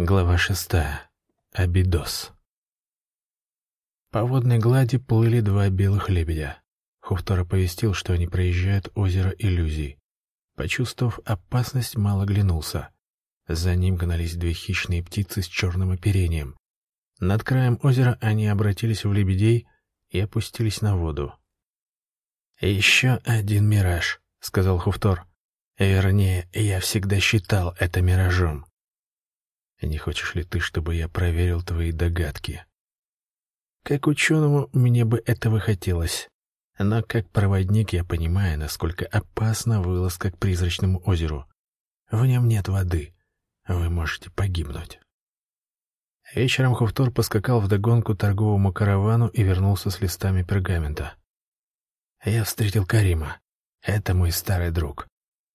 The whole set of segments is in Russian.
Глава шестая. Абидос. По водной глади плыли два белых лебедя. Хуфтор оповестил, что они проезжают озеро иллюзий. Почувствовав опасность, мало глянулся. За ним гнались две хищные птицы с черным оперением. Над краем озера они обратились в лебедей и опустились на воду. «Еще один мираж», — сказал Хуфтор. «Вернее, я всегда считал это миражом. Не хочешь ли ты, чтобы я проверил твои догадки? Как ученому мне бы этого хотелось. Но как проводник я понимаю, насколько опасна вылазка к призрачному озеру. В нем нет воды. Вы можете погибнуть. Вечером Хуфтор поскакал вдогонку торговому каравану и вернулся с листами пергамента. Я встретил Карима. Это мой старый друг.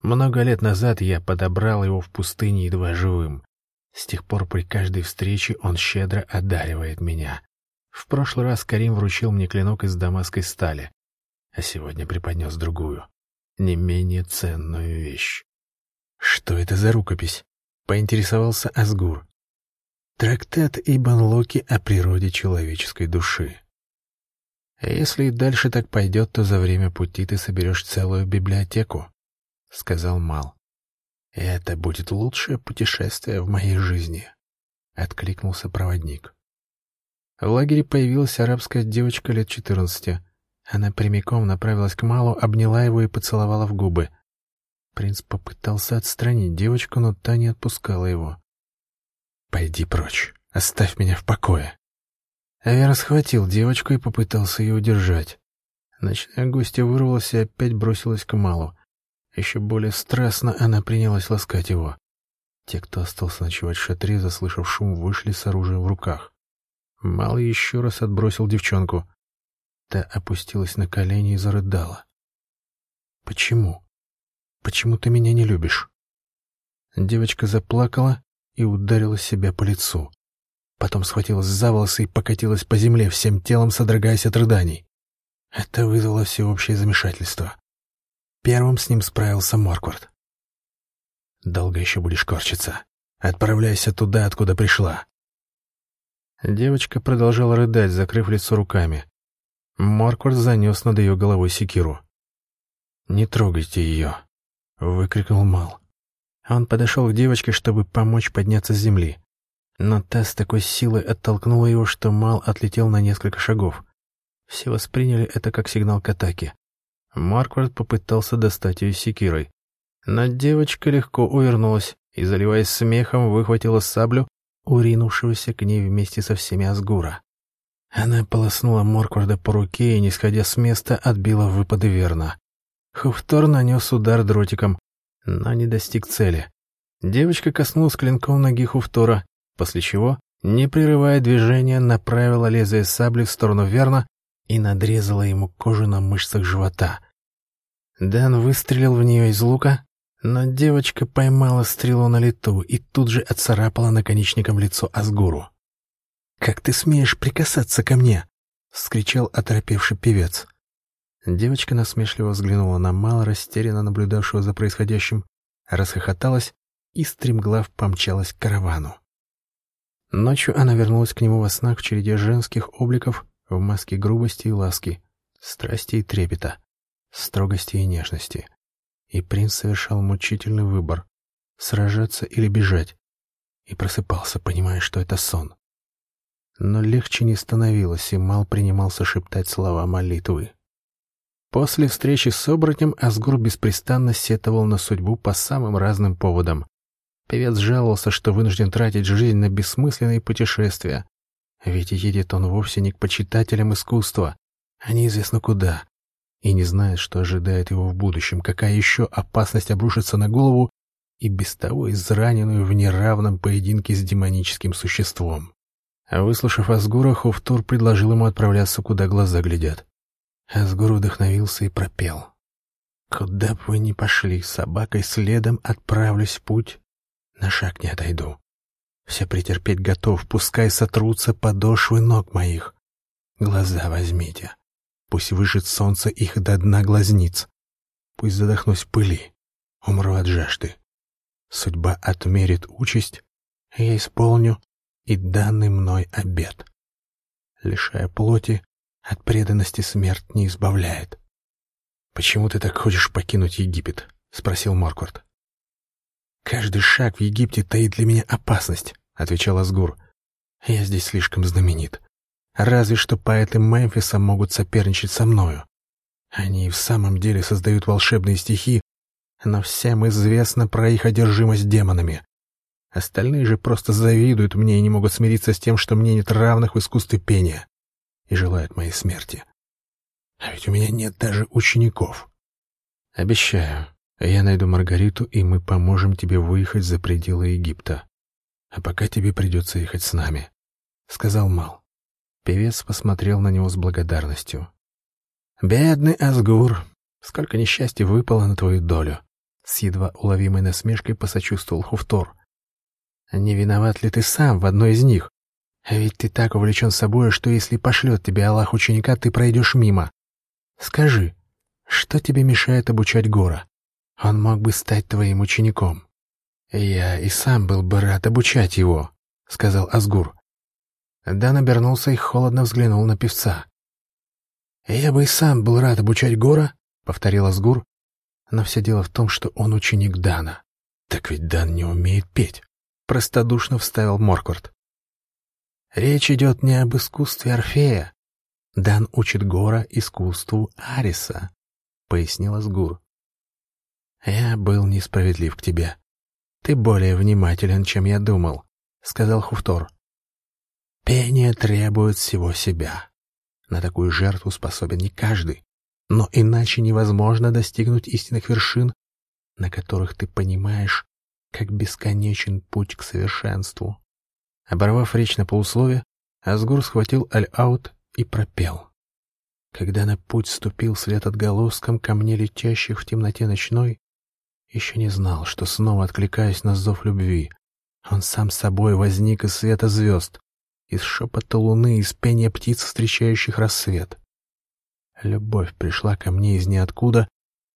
Много лет назад я подобрал его в пустыне едва живым. С тех пор при каждой встрече он щедро одаривает меня. В прошлый раз Карим вручил мне клинок из дамасской стали, а сегодня преподнес другую, не менее ценную вещь. «Что это за рукопись?» — поинтересовался Асгур. «Трактат Ибн Локи о природе человеческой души». «Если и дальше так пойдет, то за время пути ты соберешь целую библиотеку», — сказал Мал. «Это будет лучшее путешествие в моей жизни», — откликнулся проводник. В лагере появилась арабская девочка лет четырнадцати. Она прямиком направилась к Малу, обняла его и поцеловала в губы. Принц попытался отстранить девочку, но та не отпускала его. «Пойди прочь, оставь меня в покое». Авера схватил девочку и попытался ее удержать. Ночная гостья вырвалась и опять бросилась к Малу. Еще более страстно она принялась ласкать его. Те, кто остался ночевать в шатре, заслышав шум, вышли с оружием в руках. Малый еще раз отбросил девчонку. Та опустилась на колени и зарыдала. «Почему? Почему ты меня не любишь?» Девочка заплакала и ударила себя по лицу. Потом схватилась за волосы и покатилась по земле, всем телом содрогаясь от рыданий. Это вызвало всеобщее замешательство. Первым с ним справился Морквард. «Долго еще будешь корчиться. Отправляйся туда, откуда пришла». Девочка продолжала рыдать, закрыв лицо руками. Морквард занес над ее головой секиру. «Не трогайте ее!» — выкрикнул Мал. Он подошел к девочке, чтобы помочь подняться с земли. Но та с такой силой оттолкнула его, что Мал отлетел на несколько шагов. Все восприняли это как сигнал к атаке. Марквард попытался достать ее секирой. Но девочка легко увернулась и, заливаясь смехом, выхватила саблю, уринувшегося к ней вместе со всеми Асгура. Она полоснула Моркварда по руке и, не сходя с места, отбила выпады верно. Хуфтор нанес удар дротиком, но не достиг цели. Девочка коснулась клинком ноги Хуфтора, после чего, не прерывая движения, направила лезвие сабли в сторону Верна и надрезала ему кожу на мышцах живота. Дэн выстрелил в нее из лука, но девочка поймала стрелу на лету и тут же отцарапала наконечником лицо Асгуру. «Как ты смеешь прикасаться ко мне?» — вскричал оторопевший певец. Девочка насмешливо взглянула на мало растерянно наблюдавшего за происходящим, расхохоталась и стремглав помчалась к каравану. Ночью она вернулась к нему во снах в череде женских обликов в маске грубости и ласки, страсти и трепета, строгости и нежности. И принц совершал мучительный выбор — сражаться или бежать, и просыпался, понимая, что это сон. Но легче не становилось, и Мал принимался шептать слова молитвы. После встречи с оборотнем Асгур беспрестанно сетовал на судьбу по самым разным поводам. Певец жаловался, что вынужден тратить жизнь на бессмысленные путешествия, ведь едет он вовсе не к почитателям искусства, а неизвестно куда, и не знает, что ожидает его в будущем, какая еще опасность обрушится на голову и без того израненную в неравном поединке с демоническим существом. А выслушав Асгура, Хуфтур предложил ему отправляться, куда глаза глядят. Асгур вдохновился и пропел. «Куда бы вы ни пошли, собакой следом отправлюсь в путь, на шаг не отойду. Все претерпеть готов, пускай сотрутся подошвы ног моих. Глаза возьмите, пусть выжит солнце их до дна глазниц. Пусть задохнусь пыли, умру от жажды. Судьба отмерит участь, я исполню и данный мной обет. Лишая плоти, от преданности смерть не избавляет. «Почему ты так хочешь покинуть Египет?» — спросил Морквард. «Каждый шаг в Египте таит для меня опасность», — отвечал Асгур. «Я здесь слишком знаменит. Разве что поэты Мемфиса могут соперничать со мною. Они и в самом деле создают волшебные стихи, но всем известно про их одержимость демонами. Остальные же просто завидуют мне и не могут смириться с тем, что мне нет равных в искусстве пения, и желают моей смерти. А ведь у меня нет даже учеников. Обещаю, я найду Маргариту, и мы поможем тебе выехать за пределы Египта. А пока тебе придется ехать с нами, — сказал Мал. Певец посмотрел на него с благодарностью. «Бедный Асгур, сколько несчастья выпало на твою долю!» С едва уловимой насмешкой посочувствовал Хуфтор. Не виноват ли ты сам в одной из них? Ведь ты так увлечен собой, что если пошлет тебе Аллах ученика, ты пройдешь мимо. Скажи, что тебе мешает обучать Гора? Он мог бы стать твоим учеником. Я и сам был бы рад обучать его, — сказал Асгур. Дан обернулся и холодно взглянул на певца. «Я бы и сам был рад обучать Гора», — повторил Асгур, но все дело в том, что он ученик Дана. Так ведь Дан не умеет петь. — простодушно вставил Морквард. «Речь идет не об искусстве Орфея. Дан учит Гора искусству Ариса», — пояснила Сгур. «Я был несправедлив к тебе. Ты более внимателен, чем я думал», — сказал Хуфтор. «Пение требует всего себя. На такую жертву способен не каждый, но иначе невозможно достигнуть истинных вершин, на которых ты понимаешь, как бесконечен путь к совершенству. Оборвав речь на полуслове, Асгур схватил аль-аут и пропел. Когда на путь ступил след отголоском ко мне летящих в темноте ночной, еще не знал, что снова откликаясь на зов любви, он сам собой возник из света звезд, из шепота луны, из пения птиц, встречающих рассвет. Любовь пришла ко мне из ниоткуда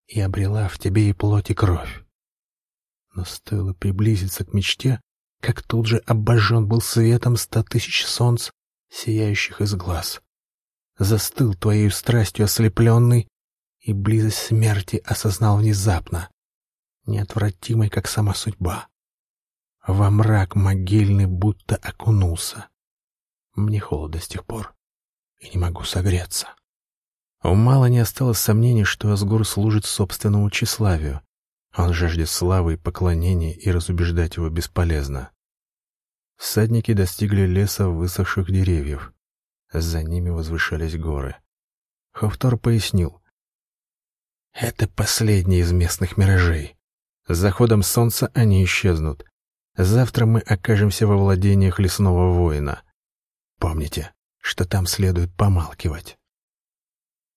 и обрела в тебе и плоть, и кровь. Но стоило приблизиться к мечте, как тут же обожжен был светом ста тысяч солнц, сияющих из глаз. Застыл твоей страстью ослепленный, и близость смерти осознал внезапно, неотвратимой, как сама судьба. Во мрак могильный будто окунулся. Мне холодно с тех пор, и не могу согреться. У Мала не осталось сомнений, что Асгур служит собственному тщеславию, он жаждет славы и поклонения, и разубеждать его бесполезно. Всадники достигли леса высохших деревьев. За ними возвышались горы. Хофтор пояснил. «Это последний из местных миражей. С заходом солнца они исчезнут. Завтра мы окажемся во владениях лесного воина. Помните, что там следует помалкивать».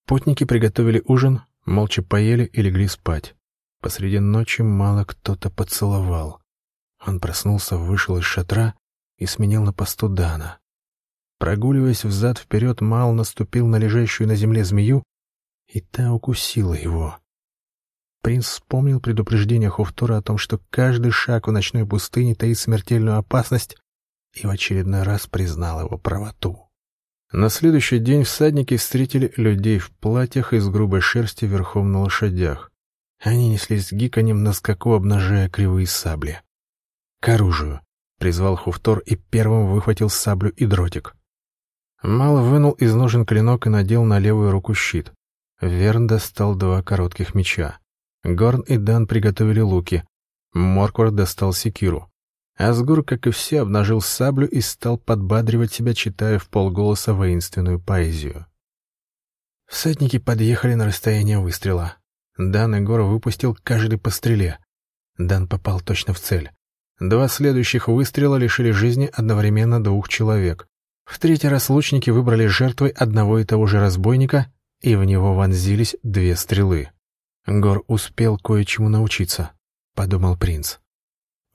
Путники приготовили ужин, молча поели и легли спать. Посреди ночи мало кто-то поцеловал. Он проснулся, вышел из шатра и сменил на посту Дана. Прогуливаясь взад-вперед, Мал наступил на лежащую на земле змею, и та укусила его. Принц вспомнил предупреждение Хуфтора о том, что каждый шаг в ночной пустыне таит смертельную опасность, и в очередной раз признал его правоту. На следующий день всадники встретили людей в платьях из грубой шерсти верхом на лошадях. Они неслись с гиканьем на скаку, обнажая кривые сабли. «К оружию!» — призвал Хуфтор и первым выхватил саблю и дротик. Мал вынул из ножен клинок и надел на левую руку щит. Верн достал два коротких меча. Горн и Дан приготовили луки. Морквард достал секиру. Асгур, как и все, обнажил саблю и стал подбадривать себя, читая в полголоса воинственную поэзию. Всадники подъехали на расстояние выстрела. Дан Егор выпустил каждый по стреле. Дан попал точно в цель. Два следующих выстрела лишили жизни одновременно двух человек. В третий раз лучники выбрали жертвой одного и того же разбойника, и в него вонзились две стрелы. Гор успел кое-чему научиться, — подумал принц.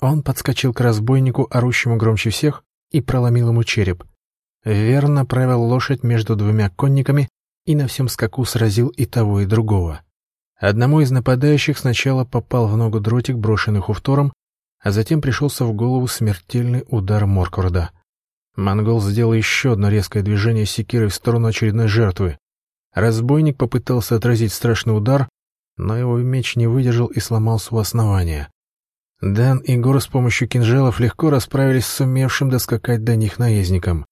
Он подскочил к разбойнику, орущему громче всех, и проломил ему череп. Верно правил лошадь между двумя конниками и на всем скаку сразил и того, и другого. Одному из нападающих сначала попал в ногу дротик, брошенный Хуфтором, а затем пришелся в голову смертельный удар Моркварда. Монгол сделал еще одно резкое движение секирой в сторону очередной жертвы. Разбойник попытался отразить страшный удар, но его меч не выдержал и сломался у основания. Дан и Гор с помощью кинжалов легко расправились с сумевшим доскакать до них наездником.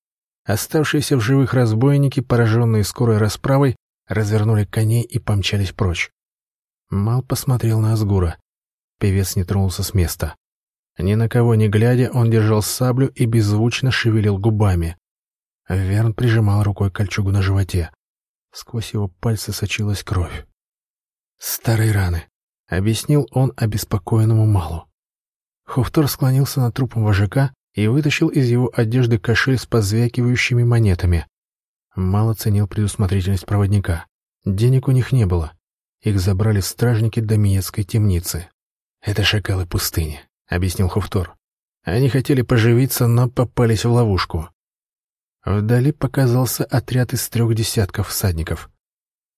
Оставшиеся в живых разбойники, пораженные скорой расправой, развернули коней и помчались прочь. Мал посмотрел на Асгура. Певец не тронулся с места. Ни на кого не глядя, он держал саблю и беззвучно шевелил губами. Верн прижимал рукой кольчугу на животе. Сквозь его пальцы сочилась кровь. «Старые раны», — объяснил он обеспокоенному Малу. Хуфтор склонился над трупом вожака и вытащил из его одежды кошель с позвякивающими монетами. Мало ценил предусмотрительность проводника. Денег у них не было. Их забрали стражники Домиецкой темницы. «Это шакалы пустыни», — объяснил Хуфтор. «Они хотели поживиться, но попались в ловушку». Вдали показался отряд из трех десятков всадников.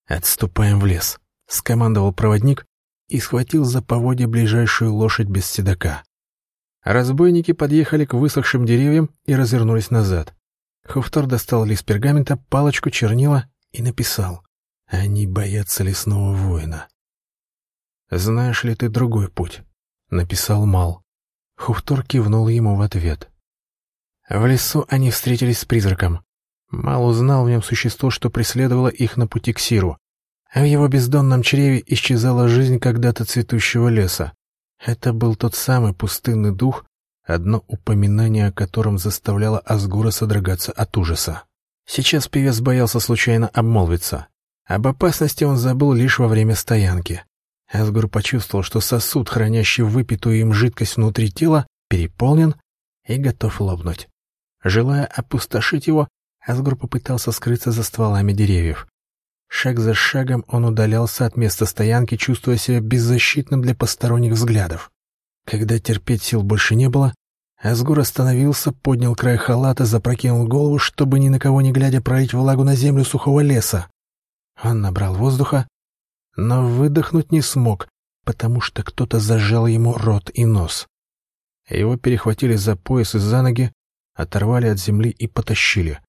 «Отступаем в лес», — скомандовал проводник и схватил за поводья ближайшую лошадь без седока. Разбойники подъехали к высохшим деревьям и развернулись назад. Хуфтор достал лист пергамента, палочку, чернила и написал. «Они боятся лесного воина». «Знаешь ли ты другой путь?» — написал Мал. Хуфтор кивнул ему в ответ. В лесу они встретились с призраком. Мал узнал в нем существо, что преследовало их на пути к Сиру. А в его бездонном чреве исчезала жизнь когда-то цветущего леса. Это был тот самый пустынный дух, одно упоминание о котором заставляло Асгура содрогаться от ужаса. Сейчас певец боялся случайно обмолвиться. Об опасности он забыл лишь во время стоянки. Асгур почувствовал, что сосуд, хранящий выпитую им жидкость внутри тела, переполнен и готов лопнуть. Желая опустошить его, Асгур попытался скрыться за стволами деревьев. Шаг за шагом он удалялся от места стоянки, чувствуя себя беззащитным для посторонних взглядов. Когда терпеть сил больше не было, Асгур остановился, поднял край халата, запрокинул голову, чтобы ни на кого не глядя пролить влагу на землю сухого леса. Он набрал воздуха, но выдохнуть не смог, потому что кто-то зажал ему рот и нос. Его перехватили за пояс и за ноги, оторвали от земли и потащили.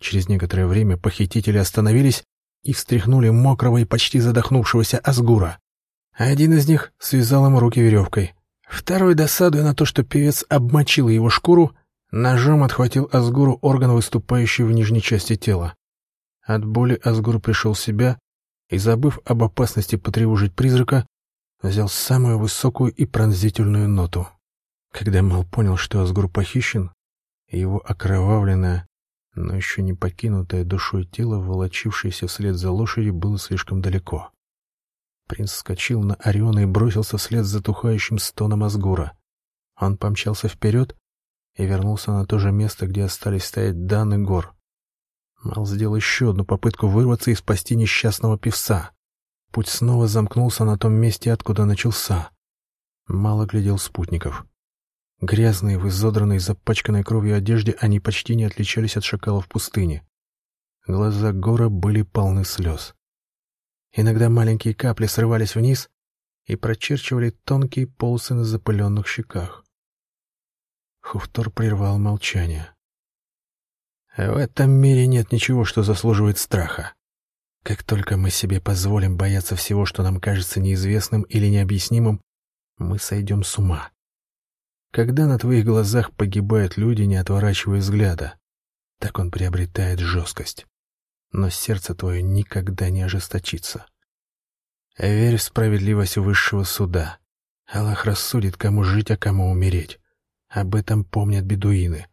Через некоторое время похитители остановились и встряхнули мокрого и почти задохнувшегося Асгура. Один из них связал ему руки веревкой. Второй, досадуя на то, что певец обмочил его шкуру, ножом отхватил Асгуру орган, выступающий в нижней части тела. От боли Асгур пришел в себя и, забыв об опасности потревожить призрака, взял самую высокую и пронзительную ноту. Когда Мал понял, что Асгур похищен, его окровавленное, но еще не покинутое душой тело, волочившееся вслед за лошадью, было слишком далеко. Принц вскочил на Ориона и бросился вслед за затухающим стоном Асгура. Он помчался вперед и вернулся на то же место, где остались стоять Дан и Гор. Мал сделал еще одну попытку вырваться и спасти несчастного певца. Путь снова замкнулся на том месте, откуда начался. Мало глядел спутников. Грязные, в изодранной, запачканной кровью одежде, они почти не отличались от шакалов пустыни. Глаза Гора были полны слез. Иногда маленькие капли срывались вниз и прочерчивали тонкие полосы на запыленных щеках. Хуфтор прервал молчание. В этом мире нет ничего, что заслуживает страха. Как только мы себе позволим бояться всего, что нам кажется неизвестным или необъяснимым, мы сойдем с ума когда на твоих глазах погибают люди, не отворачивая взгляда. Так он приобретает жесткость. Но сердце твое никогда не ожесточится. Верь в справедливость высшего суда. Аллах рассудит, кому жить, а кому умереть. Об этом помнят бедуины.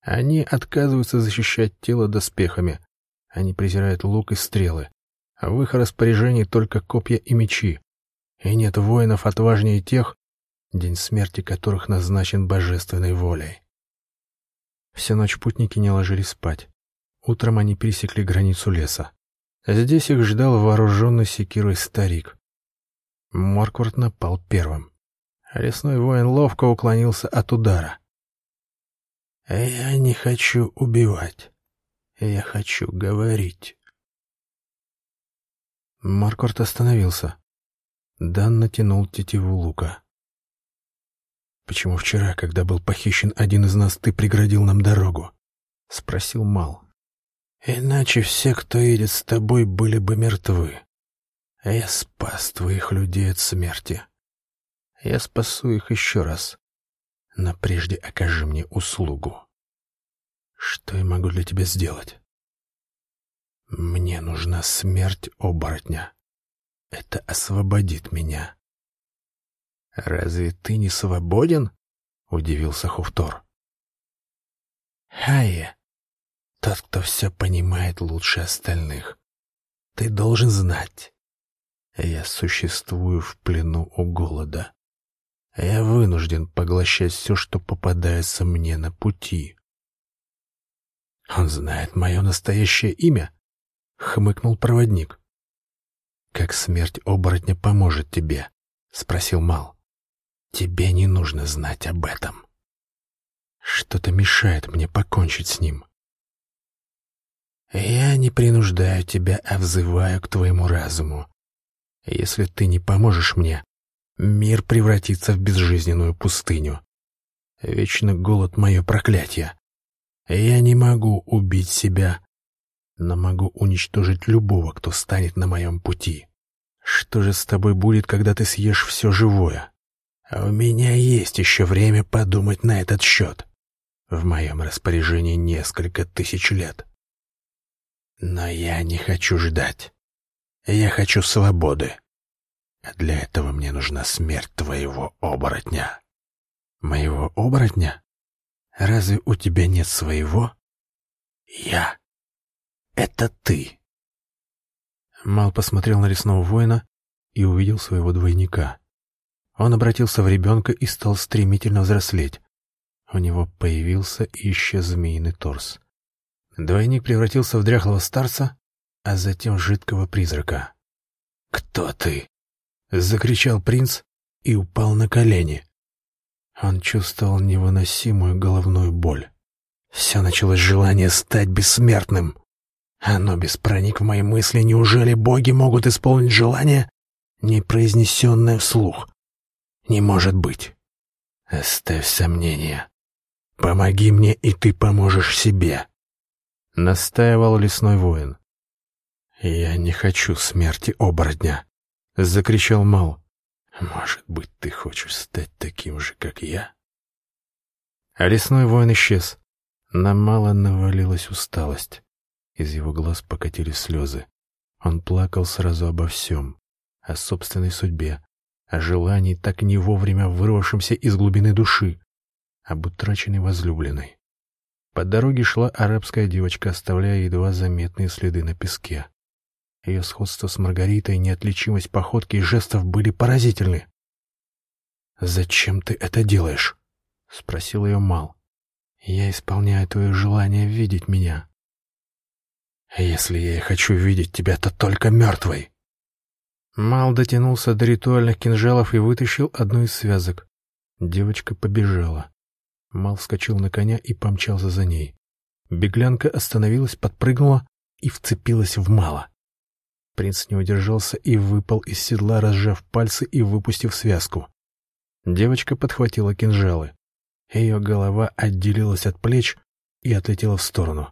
Они отказываются защищать тело доспехами. Они презирают лук и стрелы. А в их распоряжении только копья и мечи. И нет воинов отважнее тех, день смерти которых назначен божественной волей. Всю ночь путники не ложились спать. Утром они пересекли границу леса. Здесь их ждал вооруженный секирой старик. Морквард напал первым. Лесной воин ловко уклонился от удара. «Я не хочу убивать. Я хочу говорить». Марквард остановился. Дан натянул тетиву лука. Почему вчера, когда был похищен один из нас, ты преградил нам дорогу? Спросил Мал. Иначе все, кто едет с тобой, были бы мертвы. А я спас твоих людей от смерти. Я спасу их еще раз. Но прежде окажи мне услугу. Что я могу для тебя сделать? Мне нужна смерть оборотня. Это освободит меня. Разве ты не свободен? Удивился Хуфтор. Хайе, тот, кто все понимает лучше остальных. Ты должен знать. Я существую в плену у голода. Я вынужден поглощать все, что попадается мне на пути. Он знает мое настоящее имя, — хмыкнул проводник. «Как смерть оборотня поможет тебе?» — спросил Мал. «Тебе не нужно знать об этом. Что-то мешает мне покончить с ним. Я не принуждаю тебя, а взываю к твоему разуму. Если ты не поможешь мне, мир превратится в безжизненную пустыню. Вечно голод — мое проклятие. Я не могу убить себя, но могу уничтожить любого, кто станет на моем пути. Что же с тобой будет, когда ты съешь все живое? А у меня есть еще время подумать на этот счет. В моем распоряжении несколько тысяч лет. Но я не хочу ждать. Я хочу свободы. А для этого мне нужна смерть твоего оборотня. Моего оборотня? Разве у тебя нет своего? Я это ты. Мал посмотрел на лесного воина и увидел своего двойника. Он обратился в ребенка и стал стремительно взрослеть. У него появился исчез змеиный торс. Двойник превратился в дряхлого старца, а затем жидкого призрака. «Кто ты?» — закричал принц и упал на колени. Он чувствовал невыносимую головную боль. Все началось желание стать бессмертным. Анубис проник в мои мысли. Неужели боги могут исполнить желание, не произнесенное вслух? Не может быть. Оставь сомнения. Помоги мне, и ты поможешь себе. Настаивал лесной воин. «Я не хочу смерти оборотня!» — закричал Мал. «Может быть, ты хочешь стать таким же, как я?» А лесной воин исчез. На Мала навалилась усталость. Из его глаз покатились слезы. Он плакал сразу обо всем. О собственной судьбе, о желании, так не вовремя вырвавшемся из глубины души, об утраченной возлюбленной. По дороге шла арабская девочка, оставляя едва заметные следы на песке. Ее сходство с Маргаритой, неотличимость походки и жестов были поразительны. «Зачем ты это делаешь?» — спросил ее Мал. «Я исполняю твое желание видеть меня», если я и хочу видеть тебя, то только мертвой. Мал дотянулся до ритуальных кинжалов и вытащил одну из связок. Девочка побежала. Мал вскочил на коня и помчался за ней. Беглянка остановилась, подпрыгнула и вцепилась в Мала. Принц не удержался и выпал из седла, разжав пальцы и выпустив связку. Девочка подхватила кинжалы. Ее голова отделилась от плеч и отлетела в сторону.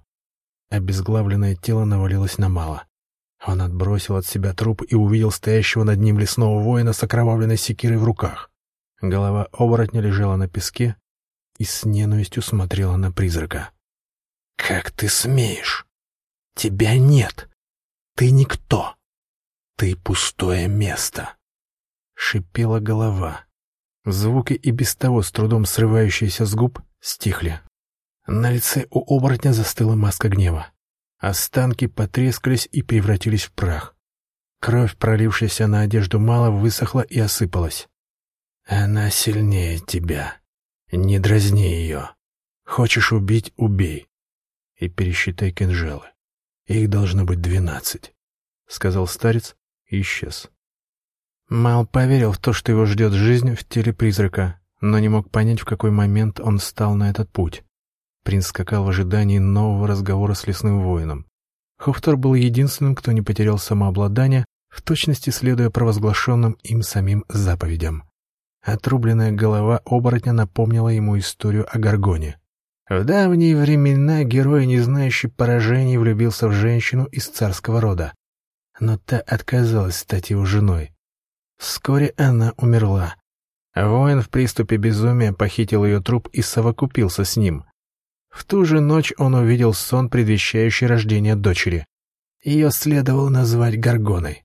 Обезглавленное тело навалилось на Мала. Он отбросил от себя труп и увидел стоящего над ним лесного воина с окровавленной секирой в руках. Голова оборотня лежала на песке и с ненавистью смотрела на призрака. «Как ты смеешь? Тебя нет! Ты никто! Ты пустое место!» Шипела голова. Звуки и без того с трудом срывающиеся с губ стихли. На лице у оборотня застыла маска гнева. Останки потрескались и превратились в прах. Кровь, пролившаяся на одежду мало, высохла и осыпалась. «Она сильнее тебя. Не дразни ее. Хочешь убить — убей. И пересчитай кинжалы. Их должно быть двенадцать», — сказал старец и исчез. Мал поверил в то, что его ждет жизнь в теле призрака, но не мог понять, в какой момент он встал на этот путь. Принц скакал в ожидании нового разговора с лесным воином. Хофтор был единственным, кто не потерял самообладание, в точности следуя провозглашенным им самим заповедям. Отрубленная голова оборотня напомнила ему историю о Гаргоне. В давние времена герой, не знающий поражений, влюбился в женщину из царского рода. Но та отказалась стать его женой. Вскоре она умерла. Воин в приступе безумия похитил ее труп и совокупился с ним. В ту же ночь он увидел сон, предвещающий рождение дочери. Ее следовало назвать Гаргоной.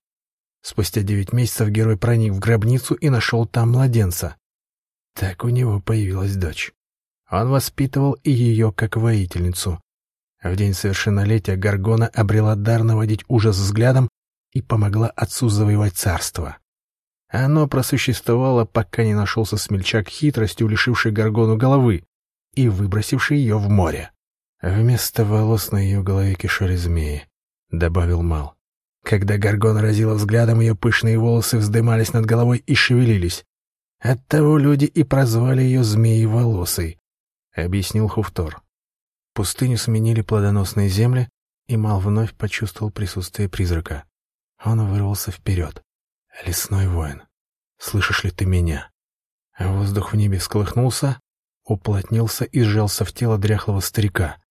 Спустя девять месяцев герой проник в гробницу и нашел там младенца. Так у него появилась дочь. Он воспитывал и ее как воительницу. В день совершеннолетия Гаргона обрела дар наводить ужас взглядом и помогла отцу завоевать царство. Оно просуществовало, пока не нашелся смельчак хитростью, лишивший Гаргону головы и выбросивший ее в море. Вместо волос на ее голове кишели змеи, — добавил Мал. Когда Гаргон разила взглядом, ее пышные волосы вздымались над головой и шевелились. Оттого люди и прозвали ее змеей-волосой, — объяснил Хуфтор. Пустыню сменили плодоносные земли, и Мал вновь почувствовал присутствие призрака. Он вырвался вперед. «Лесной воин, слышишь ли ты меня?» Воздух в небе всколыхнулся, уплотнился и сжался в тело дряхлого старика.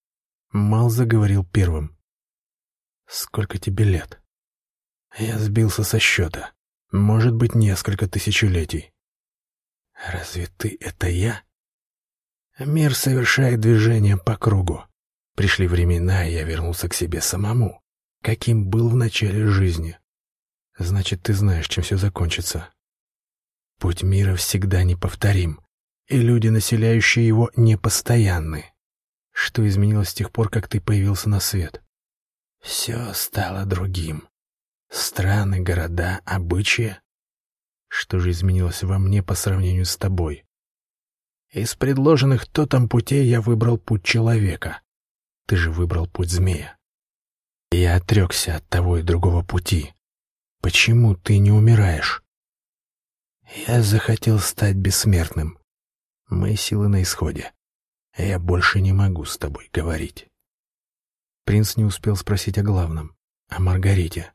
Мал заговорил первым. «Сколько тебе лет?» Я сбился со счета. Может быть, несколько тысячелетий. Разве ты — это я? Мир совершает движение по кругу. Пришли времена, и я вернулся к себе самому, каким был в начале жизни. Значит, ты знаешь, чем все закончится. Путь мира всегда неповторим, и люди, населяющие его, непостоянны. Что изменилось с тех пор, как ты появился на свет? Все стало другим. Страны, города, обычаи. Что же изменилось во мне по сравнению с тобой? Из предложенных то там путей я выбрал путь человека. Ты же выбрал путь змея. Я отрекся от того и другого пути. Почему ты не умираешь? Я захотел стать бессмертным. Мои силы на исходе. Я больше не могу с тобой говорить. Принц не успел спросить о главном, о Маргарите.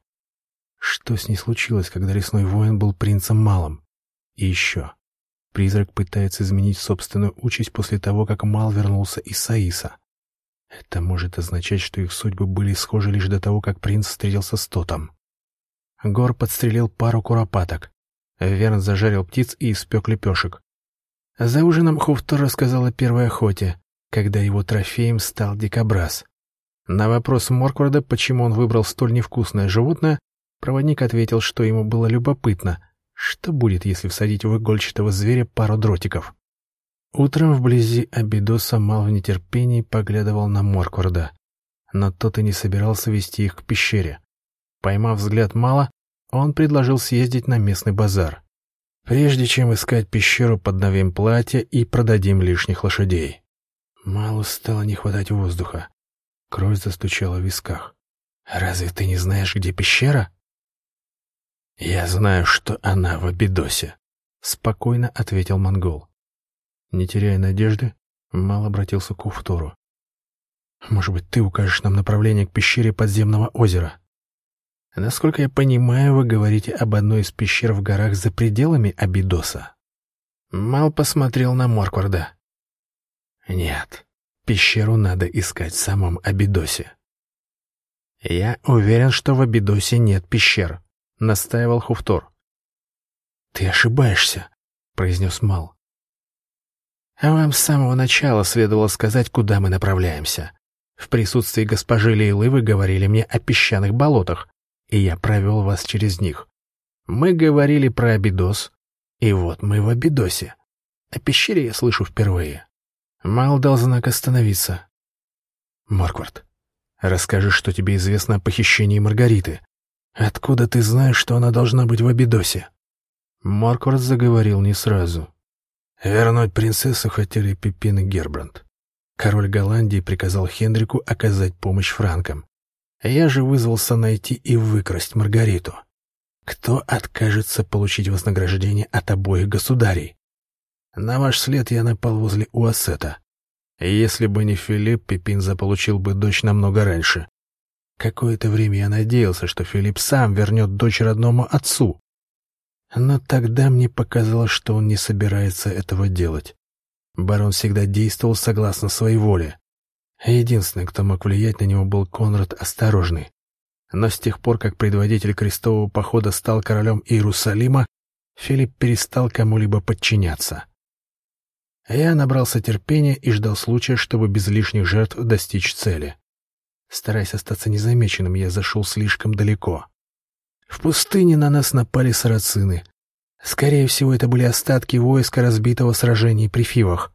Что с ней случилось, когда лесной воин был принцем малым? И еще. Призрак пытается изменить собственную участь после того, как Мал вернулся из Саиса. Это может означать, что их судьбы были схожи лишь до того, как принц встретился с Тотом. Гор подстрелил пару куропаток. Верн зажарил птиц и испек лепешек. За ужином Хуфтор рассказал о первой охоте, когда его трофеем стал дикобраз. На вопрос Моркварда, почему он выбрал столь невкусное животное, Проводник ответил, что ему было любопытно, что будет, если всадить в игольчатого зверя пару дротиков. Утром вблизи Абидоса Мал в нетерпении поглядывал на Моркварда, но тот и не собирался вести их к пещере. Поймав взгляд Мала, он предложил съездить на местный базар. Прежде чем искать пещеру, подновим платье и продадим лишних лошадей. Малу стало не хватать воздуха. Кровь застучала в висках. «Разве ты не знаешь, где пещера?» «Я знаю, что она в Абидосе», — спокойно ответил монгол. Не теряя надежды, Мал обратился к Уфтору. «Может быть, ты укажешь нам направление к пещере подземного озера?» «Насколько я понимаю, вы говорите об одной из пещер в горах за пределами Абидоса». Мал посмотрел на Моркварда. «Нет, пещеру надо искать в самом Абидосе». «Я уверен, что в Абидосе нет пещер», настаивал Хуфтор. «Ты ошибаешься», — произнес Мал. «А вам с самого начала следовало сказать, куда мы направляемся. В присутствии госпожи Лейлы вы говорили мне о песчаных болотах, и я провел вас через них. Мы говорили про Абидос, и вот мы в Абидосе. О пещере я слышу впервые». Мал дал знак остановиться. «Морквард, расскажи, что тебе известно о похищении Маргариты. «Откуда ты знаешь, что она должна быть в Абидосе?» Марквард заговорил не сразу. Вернуть принцессу хотели Пипин и Гербранд. Король Голландии приказал Хендрику оказать помощь франкам. Я же вызвался найти и выкрасть Маргариту. Кто откажется получить вознаграждение от обоих государей? На ваш след я напал возле Уассета. Если бы не Филипп, Пипин заполучил бы дочь намного раньше. Какое-то время я надеялся, что Филипп сам вернет дочь родному отцу. Но тогда мне показалось, что он не собирается этого делать. Барон всегда действовал согласно своей воле. Единственный, кто мог влиять на него, был Конрад Осторожный. Но с тех пор, как предводитель крестового похода стал королем Иерусалима, Филипп перестал кому-либо подчиняться. Я набрался терпения и ждал случая, чтобы без лишних жертв достичь цели. Стараясь остаться незамеченным, я зашел слишком далеко. В пустыне на нас напали сарацины. Скорее всего, это были остатки войска, разбитого в сражении при Фивах.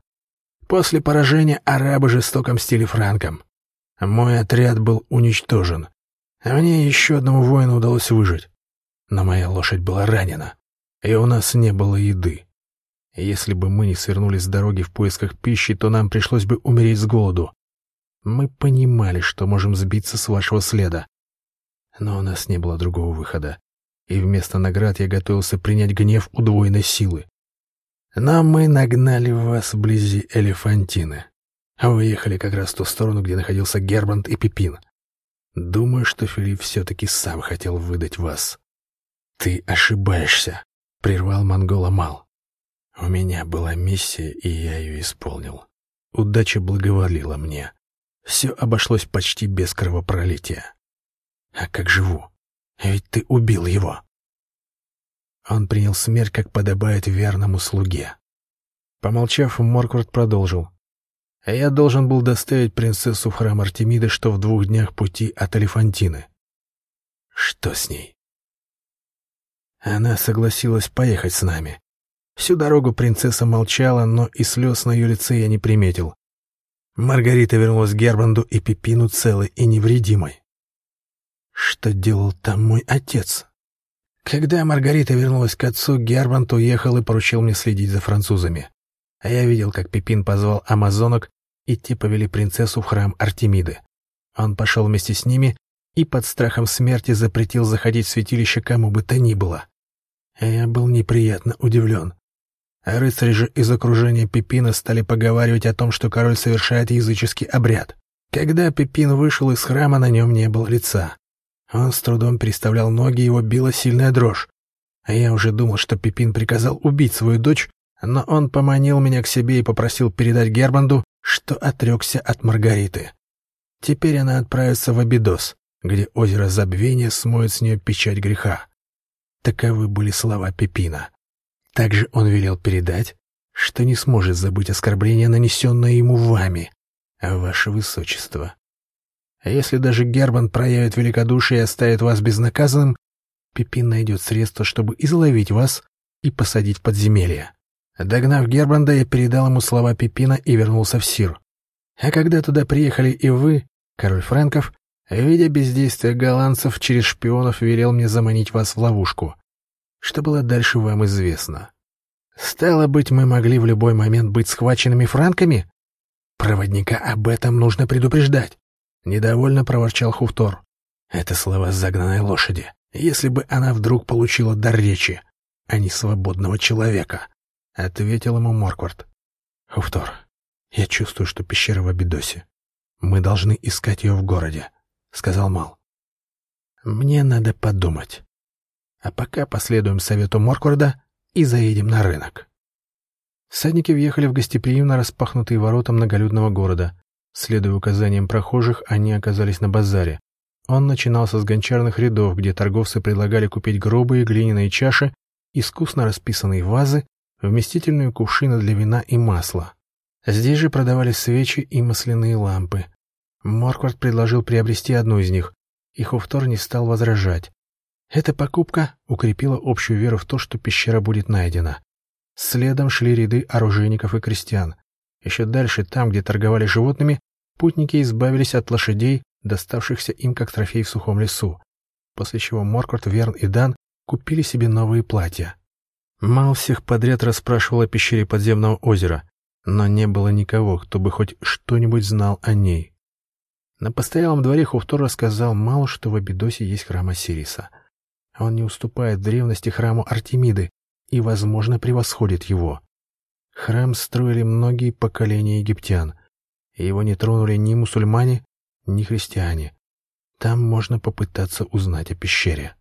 После поражения арабы жестоко мстили франкам. Мой отряд был уничтожен. А мне еще одному воину удалось выжить. Но моя лошадь была ранена, и у нас не было еды. Если бы мы не свернули с дороги в поисках пищи, то нам пришлось бы умереть с голоду. Мы понимали, что можем сбиться с вашего следа. Но у нас не было другого выхода, и вместо наград я готовился принять гнев удвоенной силы. Но мы нагнали вас вблизи Элефантины, а вы ехали как раз в ту сторону, где находился Гербант и Пипин. Думаю, что Филипп все-таки сам хотел выдать вас. Ты ошибаешься, — прервал монгола Мал. У меня была миссия, и я ее исполнил. Удача благоволила мне. Все обошлось почти без кровопролития. А как живу? Ведь ты убил его. Он принял смерть, как подобает верному слуге. Помолчав, Морквард продолжил. А я должен был доставить принцессу в храм Артемиды, что в двух днях пути от Алифантины. Что с ней? Она согласилась поехать с нами. Всю дорогу принцесса молчала, но и слез на ее лице я не приметил. Маргарита вернулась к Гербанду и Пипину целой и невредимой. Что делал там мой отец? Когда Маргарита вернулась к отцу, Гербант уехал и поручил мне следить за французами. А я видел, как Пипин позвал амазонок и те повели принцессу в храм Артемиды. Он пошел вместе с ними и под страхом смерти запретил заходить в святилище кому бы то ни было. Я был неприятно удивлен. А рыцари же из окружения Пипина стали поговаривать о том, что король совершает языческий обряд. Когда Пипин вышел из храма, на нем не было лица. Он с трудом переставлял ноги, его била сильная дрожь. А я уже думал, что Пипин приказал убить свою дочь, но он поманил меня к себе и попросил передать Гербанду, что отрекся от Маргариты. Теперь она отправится в Абидос, где озеро Забвения смоет с нее печать греха. Таковы были слова Пепина. Также он велел передать, что не сможет забыть оскорбление, нанесенное ему вами, ваше высочество. А если даже Герман проявит великодушие и оставит вас безнаказанным, Пепин найдет средства, чтобы изловить вас и посадить в подземелье. Догнав Гербанда, я передал ему слова Пипина и вернулся в Сир. А когда туда приехали и вы, король Фрэнков, видя бездействие голландцев, через шпионов велел мне заманить вас в ловушку. Что было дальше, вам известно. Стало быть, мы могли в любой момент быть схваченными франками? Проводника об этом нужно предупреждать. Недовольно проворчал Хуфтор. Это слова загнанной лошади. Если бы она вдруг получила дар речи, а не свободного человека. — ответил ему Морквард. «Хуфтор, я чувствую, что пещера в Абидосе. Мы должны искать ее в городе», — сказал Мал. «Мне надо подумать. А пока последуем совету Моркварда и заедем на рынок». Садники въехали в гостеприимно распахнутые ворота многолюдного города. Следуя указаниям прохожих, они оказались на базаре. Он начинался с гончарных рядов, где торговцы предлагали купить грубые глиняные чаши, искусно расписанные вазы вместительные кувшины для вина и масла. Здесь же продавали свечи и масляные лампы. Морквард предложил приобрести одну из них, и Хуфтор не стал возражать. Эта покупка укрепила общую веру в то, что пещера будет найдена. Следом шли ряды оружейников и крестьян. Еще дальше, там, где торговали животными, путники избавились от лошадей, доставшихся им как трофей в сухом лесу, после чего Морквард, Верн и Дан купили себе новые платья. Мал всех подряд расспрашивал о пещере подземного озера, но не было никого, кто бы хоть что-нибудь знал о ней. На постоялом дворе Хуфтор рассказал Малу, что в Абидосе есть храм Осириса. Он не уступает древности храму Артемиды и, возможно, превосходит его. Храм строили многие поколения египтян, и его не тронули ни мусульмане, ни христиане. Там можно попытаться узнать о пещере.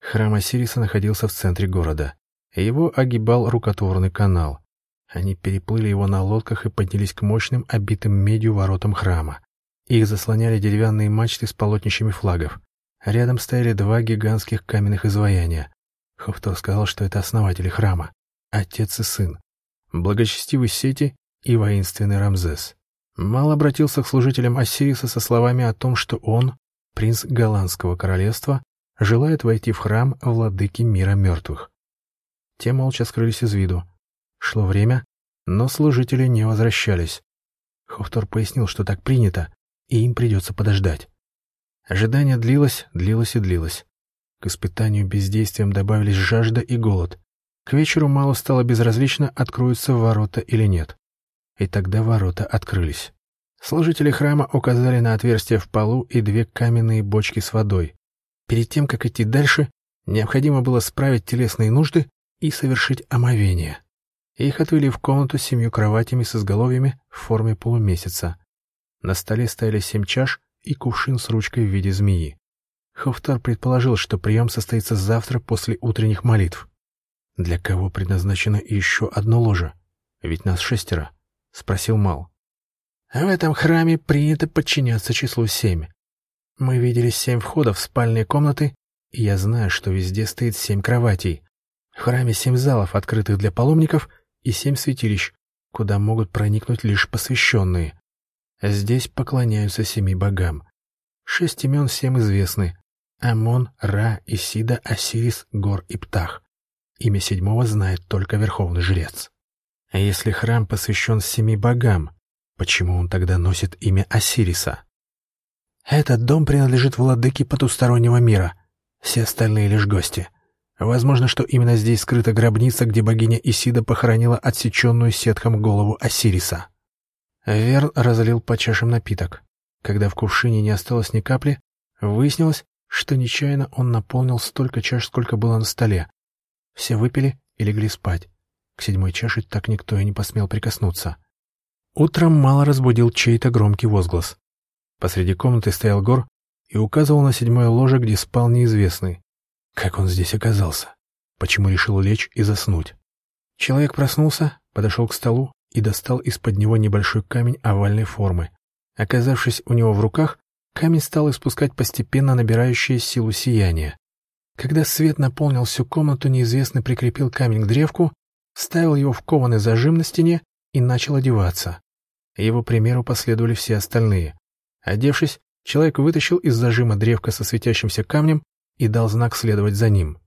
Храм Осириса находился в центре города. Его огибал рукотворный канал. Они переплыли его на лодках и поднялись к мощным, обитым медью воротам храма. Их заслоняли деревянные мачты с полотнищами флагов. Рядом стояли два гигантских каменных изваяния. Хофтор сказал, что это основатели храма, отец и сын, благочестивый Сети и воинственный Рамзес. Мал обратился к служителям Осириса со словами о том, что он, принц Голландского королевства, желает войти в храм владыки мира мертвых. Те молча скрылись из виду. Шло время, но служители не возвращались. Хофтор пояснил, что так принято, и им придется подождать. Ожидание длилось, длилось и длилось. К испытанию бездействием добавились жажда и голод. К вечеру мало стало безразлично, откроются ворота или нет и тогда ворота открылись. Служители храма указали на отверстие в полу и две каменные бочки с водой. Перед тем, как идти дальше, необходимо было справить телесные нужды и совершить омовение. Их отвели в комнату с семью кроватями с изголовьями в форме полумесяца. На столе стояли семь чаш и кувшин с ручкой в виде змеи. Хофтар предположил, что прием состоится завтра после утренних молитв. Для кого предназначено еще одно ложе? Ведь нас шестеро. — спросил Мал. «В этом храме принято подчиняться числу семь. Мы видели семь входов в спальные комнаты, и я знаю, что везде стоит семь кроватей. В храме семь залов, открытых для паломников, и семь святилищ, куда могут проникнуть лишь посвященные. Здесь поклоняются семи богам. Шесть имен всем известны. Амон, Ра, Исида, Осирис, Гор и Птах. Имя седьмого знает только верховный жрец. А если храм посвящен семи богам, почему он тогда носит имя Осириса? Этот дом принадлежит владыке потустороннего мира. Все остальные лишь гости. Возможно, что именно здесь скрыта гробница, где богиня Исида похоронила отсеченную сетхом голову Осириса. Верн разлил по чашам напиток. Когда в кувшине не осталось ни капли, выяснилось, что нечаянно он наполнил столько чаш, сколько было на столе. Все выпили и легли спать. К седьмой чаше так никто и не посмел прикоснуться. Утром мало разбудил чей-то громкий возглас. Посреди комнаты стоял Гор и указывал на седьмое ложе, где спал неизвестный. Как он здесь оказался? Почему решил лечь и заснуть? Человек проснулся, подошел к столу и достал из-под него небольшой камень овальной формы. Оказавшись у него в руках, камень стал испускать постепенно набирающее силу сияние. Когда свет наполнил всю комнату, неизвестный прикрепил камень к древку ставил его в кованый зажим на стене и начал одеваться. Его примеру последовали все остальные. Одевшись, человек вытащил из зажима древко со светящимся камнем и дал знак следовать за ним.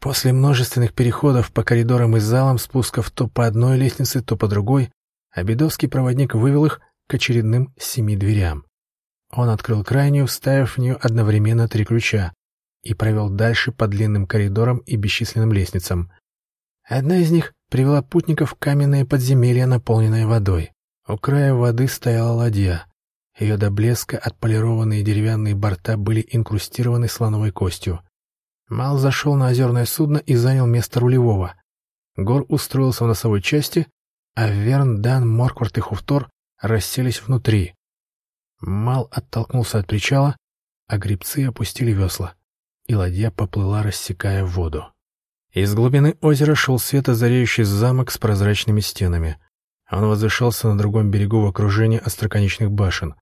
После множественных переходов по коридорам и залам, спусков то по одной лестнице, то по другой, Обедовский проводник вывел их к очередным семи дверям. Он открыл крайнюю, вставив в нее одновременно три ключа, и провел дальше по длинным коридорам и бесчисленным лестницам. Одна из них привела путников в каменное подземелье, наполненное водой. У края воды стояла ладья. Ее до блеска отполированные деревянные борта были инкрустированы слоновой костью. Мал зашел на озерное судно и занял место рулевого. Гор устроился в носовой части, а Верн, Дан, Моркварт и Хуфтор расселись внутри. Мал оттолкнулся от причала, а грибцы опустили весла, и ладья поплыла, рассекая воду. Из глубины озера шел свет озаряющий замок с прозрачными стенами. Он возвышался на другом берегу в окружении остроконечных башен.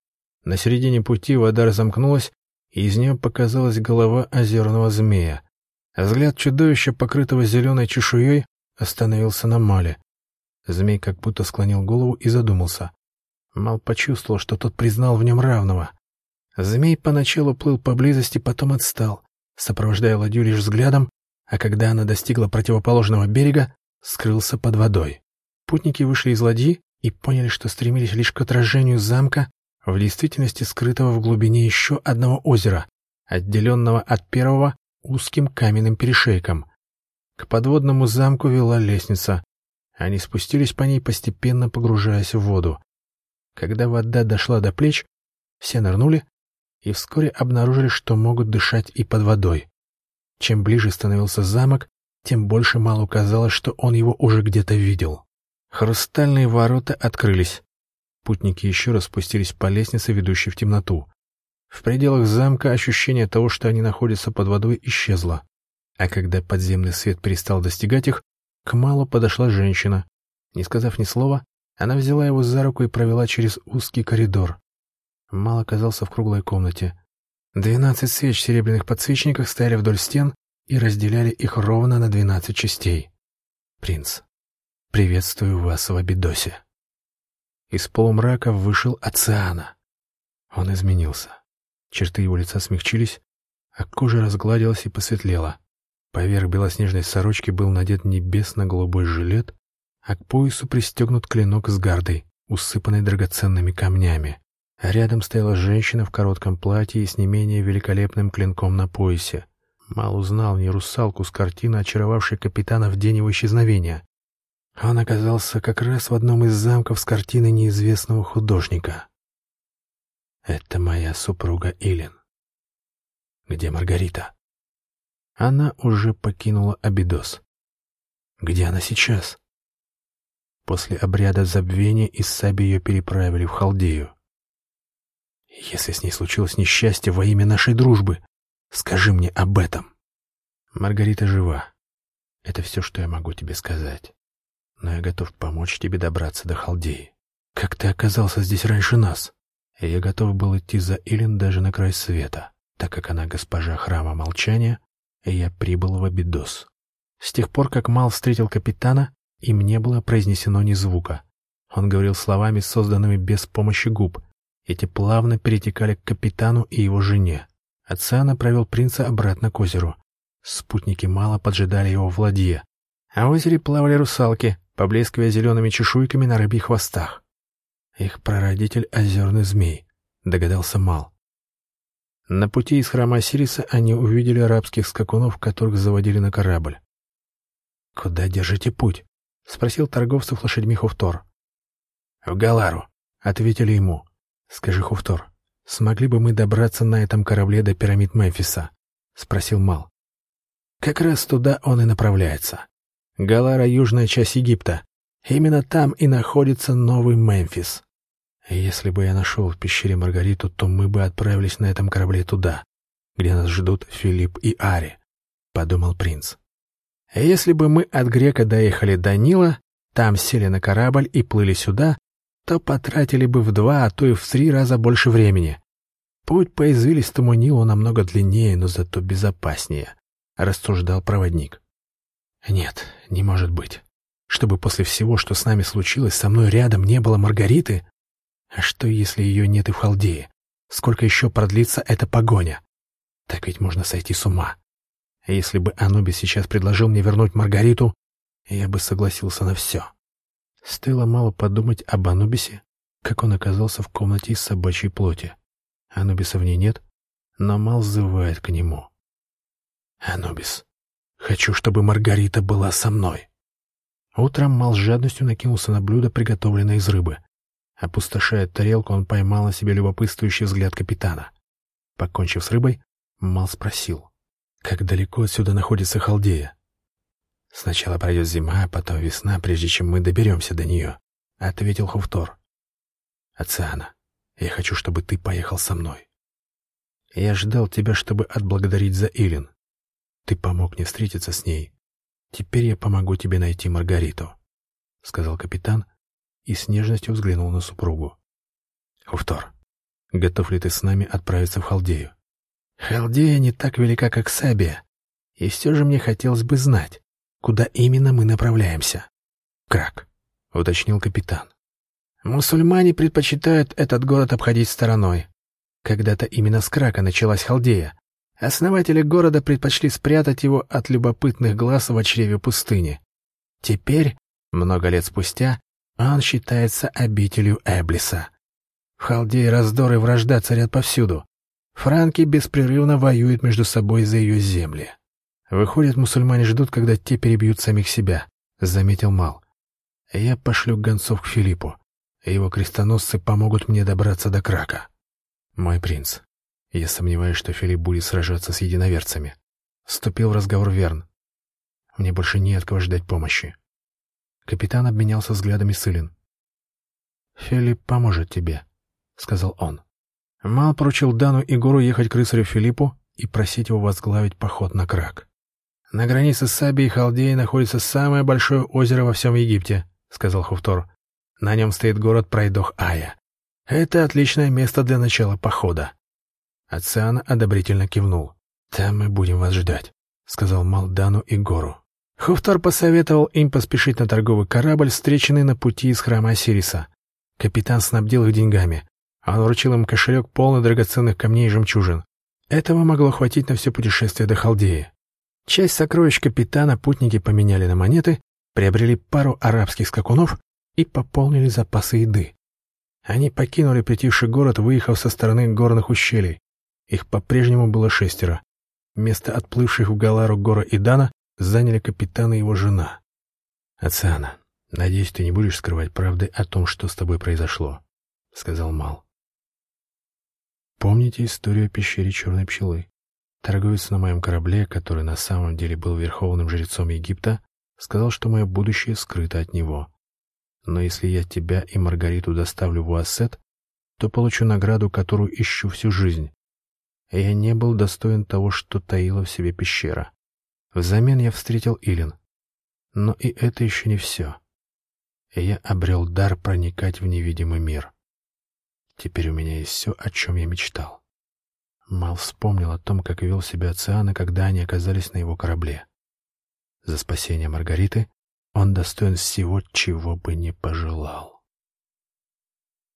На середине пути вода разомкнулась, и из нее показалась голова озерного змея. Взгляд чудовища, покрытого зеленой чешуей, остановился на Мале. Змей как будто склонил голову и задумался. Мал почувствовал, что тот признал в нем равного. Змей поначалу плыл поблизости, потом отстал, сопровождая ладью лишь взглядом а когда она достигла противоположного берега, скрылся под водой. Путники вышли из ладьи и поняли, что стремились лишь к отражению замка, в действительности скрытого в глубине еще одного озера, отделенного от первого узким каменным перешейком. К подводному замку вела лестница. Они спустились по ней, постепенно погружаясь в воду. Когда вода дошла до плеч, все нырнули и вскоре обнаружили, что могут дышать и под водой. Чем ближе становился замок, тем больше Малу казалось, что он его уже где-то видел. Хрустальные ворота открылись. Путники еще раз спустились по лестнице, ведущей в темноту. В пределах замка ощущение того, что они находятся под водой, исчезло. А когда подземный свет перестал достигать их, к Малу подошла женщина. Не сказав ни слова, она взяла его за руку и провела через узкий коридор. Мал оказался в круглой комнате. Двенадцать свеч в серебряных подсвечниках стояли вдоль стен и разделяли их ровно на двенадцать частей. «Принц, приветствую вас в Абидосе». Из полумрака вышел Оциана. Он изменился. Черты его лица смягчились, а кожа разгладилась и посветлела. Поверх белоснежной сорочки был надет небесно-голубой жилет, а к поясу пристегнут клинок с гардой, усыпанной драгоценными камнями. А рядом стояла женщина в коротком платье и с не менее великолепным клинком на поясе. Мал узнал не русалку с картины, очаровавшей капитана в день его исчезновения. Он оказался как раз в одном из замков с картины неизвестного художника. «Это моя супруга Илин». «Где Маргарита?» Она уже покинула Абидос. «Где она сейчас?» После обряда забвения из Саби ее переправили в Халдею. «Если с ней случилось несчастье во имя нашей дружбы, скажи мне об этом». «Маргарита жива. Это все, что я могу тебе сказать. Но я готов помочь тебе добраться до Халдеи. Как ты оказался здесь раньше нас?» Я готов был идти за Илин даже на край света, так как она госпожа храма молчания, и я прибыл в Абидос. С тех пор, как Мал встретил капитана, им не было произнесено ни звука. Он говорил словами, созданными без помощи губ. Эти плавно перетекали к капитану и его жене. Ациана провел принца обратно к озеру. Спутники мало поджидали его в ладье. А в озере плавали русалки, поблескивая зелеными чешуйками на рыбьих хвостах. Их прародитель — озерный змей, догадался Мал. На пути из храма Осириса они увидели арабских скакунов, которых заводили на корабль. «Куда держите путь?» — спросил торговцев лошадьми Хуфтор. «В Галару», — ответили ему. «Скажи, Хуфтор, смогли бы мы добраться на этом корабле до пирамид Мемфиса?» — спросил Мал. «Как раз туда он и направляется. Галара — южная часть Египта. Именно там и находится новый Мемфис. Если бы я нашел в пещере Маргариту, то мы бы отправились на этом корабле туда, где нас ждут Филипп и Ари», — подумал принц. Если бы мы от Грека доехали до Нила, там сели на корабль и плыли сюда, то потратили бы в два, а то и в три раза больше времени. Путь по извилистому Нилу намного длиннее, но зато безопаснее, — рассуждал проводник. Нет, не может быть. Чтобы после всего, что с нами случилось, со мной рядом не было Маргариты? А что, если ее нет и в Халдее? Сколько еще продлится эта погоня? Так ведь можно сойти с ума. Если бы Анубис сейчас предложил мне вернуть Маргариту, я бы согласился на все. Стоило мало подумать об Анубисе, как он оказался в комнате из собачьей плоти. Анубиса в ней нет, но Мал зывает к нему. «Анубис, хочу, чтобы Маргарита была со мной». Утром Мал с жадностью накинулся на блюдо, приготовленное из рыбы. Опустошая тарелку, он поймал на себе любопытствующий взгляд капитана. Покончив с рыбой, Мал спросил. Как далеко отсюда находится Халдея? Сначала пройдет зима, а потом весна, прежде чем мы доберемся до нее, — ответил Хуфтор. Ациана, я хочу, чтобы ты поехал со мной. Я ждал тебя, чтобы отблагодарить за Илин. Ты помог мне встретиться с ней. Теперь я помогу тебе найти Маргариту, — сказал капитан и с нежностью взглянул на супругу. Хуфтор, готов ли ты с нами отправиться в Халдею? Халдея не так велика, как Сабия, и все же мне хотелось бы знать, куда именно мы направляемся. «Как?» — уточнил капитан. «Мусульмане предпочитают этот город обходить стороной. Когда-то именно с Крака началась Халдея. Основатели города предпочли спрятать его от любопытных глаз в чреве пустыни. Теперь, много лет спустя, он считается обителью Эблиса. В Халдее раздоры вражда царят повсюду. Франки беспрерывно воюют между собой за ее земли. Выходит, мусульмане ждут, когда те перебьют самих себя, — заметил Мал. Я пошлю гонцов к Филиппу, его крестоносцы помогут мне добраться до Крака. Мой принц, я сомневаюсь, что Филипп будет сражаться с единоверцами. Вступил в разговор Верн. Мне больше не от кого ждать помощи. Капитан обменялся взглядами с Илин. «Филипп поможет тебе», — сказал он. Мал поручил Дану и Гору ехать к рыцарю Филиппу и просить его возглавить поход на Крак. «На границе Саби и Халдеей находится самое большое озеро во всем Египте», — сказал Хуфтор. «На нем стоит город Прайдох-Ая. Это отличное место для начала похода». Ациана одобрительно кивнул. «Там мы будем вас ждать», — сказал Малдану и Гору. Хуфтор посоветовал им поспешить на торговый корабль, встреченный на пути из храма Осириса. Капитан снабдил их деньгами. Он вручил им кошелек, полный драгоценных камней и жемчужин. Этого могло хватить на все путешествие до Халдеи. Часть сокровищ капитана путники поменяли на монеты, приобрели пару арабских скакунов и пополнили запасы еды. Они покинули притихший город, выехав со стороны горных ущелий. Их по-прежнему было шестеро. Место отплывших в Галару Гора и Дана заняли капитан и его жена. «Ациана, надеюсь, ты не будешь скрывать правды о том, что с тобой произошло», — сказал Мал. «Помните историю о пещере Черной Пчелы? Торговец на моем корабле, который на самом деле был верховным жрецом Египта, сказал, что мое будущее скрыто от него. Но если я тебя и Маргариту доставлю в Уассет, то получу награду, которую ищу всю жизнь. Я не был достоин того, что таила в себе пещера. Взамен я встретил Илин. Но и это еще не все. Я обрел дар проникать в невидимый мир. Теперь у меня есть все, о чем я мечтал. Мал вспомнил о том, как вел себя Оциана, когда они оказались на его корабле. За спасение Маргариты он достоин всего, чего бы не пожелал.